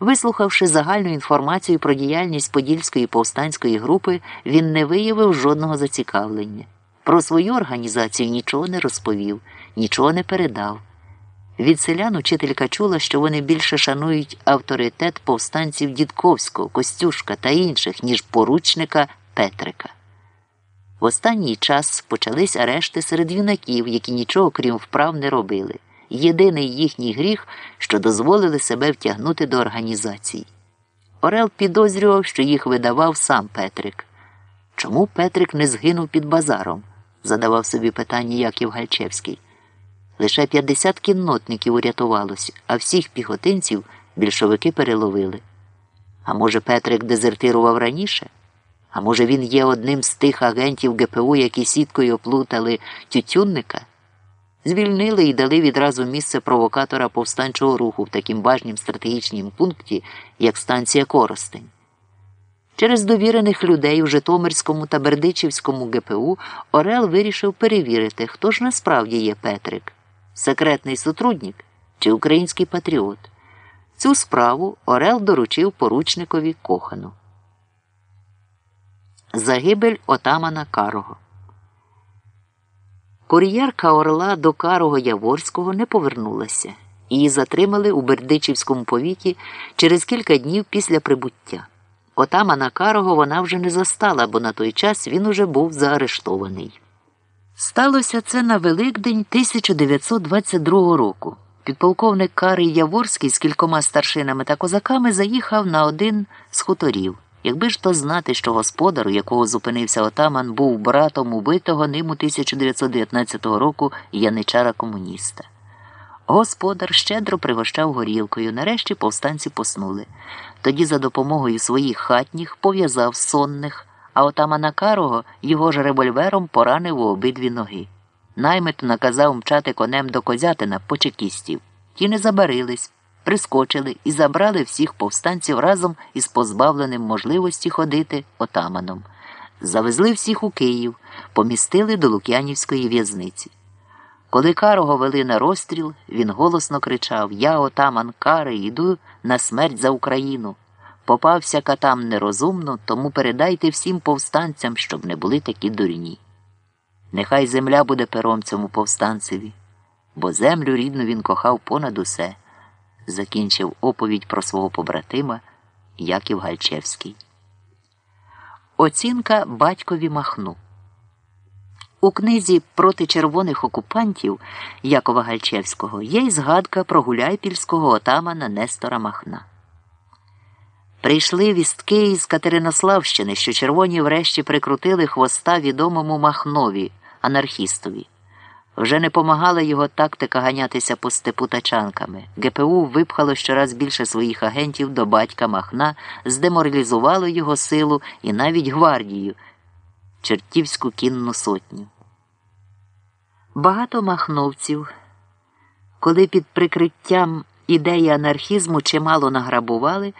Вислухавши загальну інформацію про діяльність Подільської повстанської групи, він не виявив жодного зацікавлення. Про свою організацію нічого не розповів, нічого не передав. Від селян учителька чула, що вони більше шанують авторитет повстанців Дідковського, Костюшка та інших, ніж поручника Петрика. В останній час почались арешти серед юнаків, які нічого крім вправ не робили. Єдиний їхній гріх, що дозволили себе втягнути до організації. Орел підозрював, що їх видавав сам Петрик. Чому Петрик не згинув під базаром? задавав собі питання Яків Гальчевський. Лише 50 кіннотників урятувалося, а всіх піхотинців більшовики переловили. А може, Петрик дезертирував раніше? А може, він є одним з тих агентів ГПУ, які сіткою оплутали тютюнника? Звільнили і дали відразу місце провокатора повстанчого руху в таким важнім стратегічнім пункті, як станція Коростень. Через довірених людей у Житомирському та Бердичівському ГПУ Орел вирішив перевірити, хто ж насправді є Петрик секретний сотрудник чи український патріот. Цю справу Орел доручив поручникові Кохану. Загибель отамана Карого. Кур'єрка Орла до Карого Яворського не повернулася. Її затримали у Бердичівському повіті через кілька днів після прибуття. Отамана Карого вона вже не застала, бо на той час він уже був заарештований. Сталося це на Великдень 1922 року. Підполковник Карий Яворський з кількома старшинами та козаками заїхав на один з хуторів. Якби ж то знати, що господар, у якого зупинився отаман, був братом убитого ним у 1919 року яничара комуніста. Господар щедро пригощав горілкою. Нарешті повстанці поснули. Тоді за допомогою своїх хатніх пов'язав сонних а отамана Карого його ж револьвером поранив у обидві ноги. Наймит наказав мчати конем до козятина по чекістів. Ті не забарились, прискочили і забрали всіх повстанців разом із позбавленим можливості ходити отаманом. Завезли всіх у Київ, помістили до Лук'янівської в'язниці. Коли Карого вели на розстріл, він голосно кричав Я, отаман Кари, йду на смерть за Україну. Попався катам нерозумно, тому передайте всім повстанцям, щоб не були такі дурні. Нехай земля буде пером цьому повстанцеві, бо землю рідну він кохав понад усе, закінчив оповідь про свого побратима Яків Гальчевський. Оцінка батькові Махну. У книзі проти червоних окупантів Якова Гальчевського є й згадка про гуляйпільського отамана Нестора Махна. Прийшли вістки із Катеринославщини, що червоні врешті прикрутили хвоста відомому Махнові, анархістові. Вже не помагала його тактика ганятися по степу тачанками. ГПУ випхало щораз більше своїх агентів до батька Махна, здеморалізувало його силу і навіть гвардію, чертівську кінну сотню. Багато махновців, коли під прикриттям ідеї анархізму чимало награбували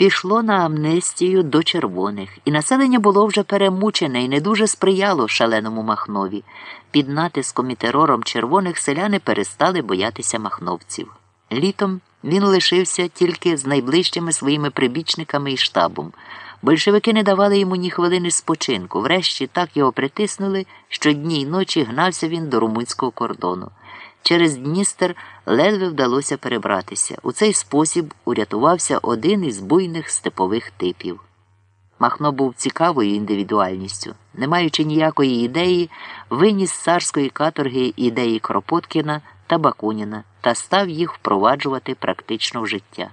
пішло на амнестію до червоних, і населення було вже перемучене і не дуже сприяло шаленому Махнові. Під натиском і терором червоних селяни перестали боятися махновців. Літом він лишився тільки з найближчими своїми прибічниками і штабом. Большевики не давали йому ні хвилини спочинку. Врешті так його притиснули, що дні й ночі гнався він до румунського кордону. Через Дністер ледве вдалося перебратися. У цей спосіб урятувався один із буйних степових типів. Махно був цікавою індивідуальністю, не маючи ніякої ідеї, виніс з царської каторги ідеї Кропоткіна та Бакуніна та став їх впроваджувати практично в життя.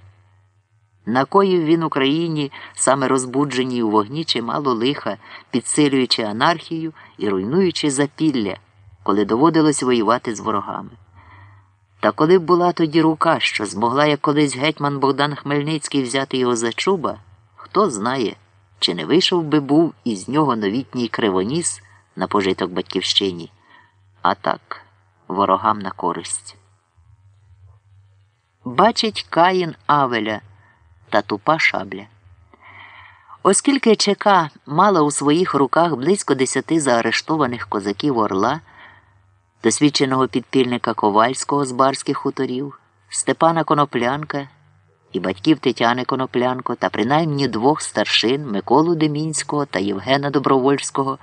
Накоїв він Україні, саме розбудженій у вогні чимало лиха, підсилюючи анархію і руйнуючи запілля коли доводилось воювати з ворогами. Та коли б була тоді рука, що змогла як колись гетьман Богдан Хмельницький взяти його за чуба, хто знає, чи не вийшов би був із нього новітній кривоніс на пожиток батьківщині, а так, ворогам на користь. Бачить Каїн Авеля та тупа шабля. Оскільки ЧК мала у своїх руках близько десяти заарештованих козаків Орла досвідченого підпільника Ковальського з барських хуторів, Степана Коноплянка і батьків Тетяни Коноплянко та принаймні двох старшин Миколу Демінського та Євгена Добровольського